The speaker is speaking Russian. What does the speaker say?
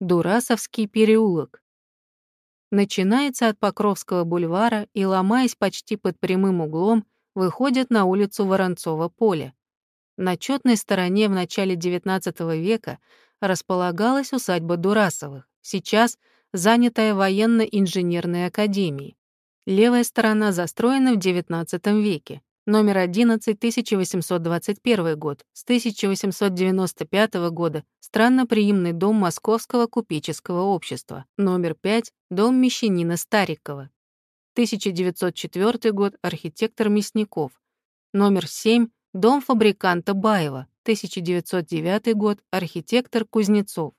Дурасовский переулок. Начинается от Покровского бульвара и, ломаясь почти под прямым углом, выходит на улицу Воронцова поля. На четной стороне в начале XIX века располагалась усадьба Дурасовых, сейчас занятая военно-инженерной академией. Левая сторона застроена в XIX веке. Номер 11, 1821 год. С 1895 года странноприимный дом Московского купеческого общества. Номер 5, дом мещанина Старикова. 1904 год, архитектор Мясников. Номер 7, дом фабриканта Баева. 1909 год, архитектор Кузнецов.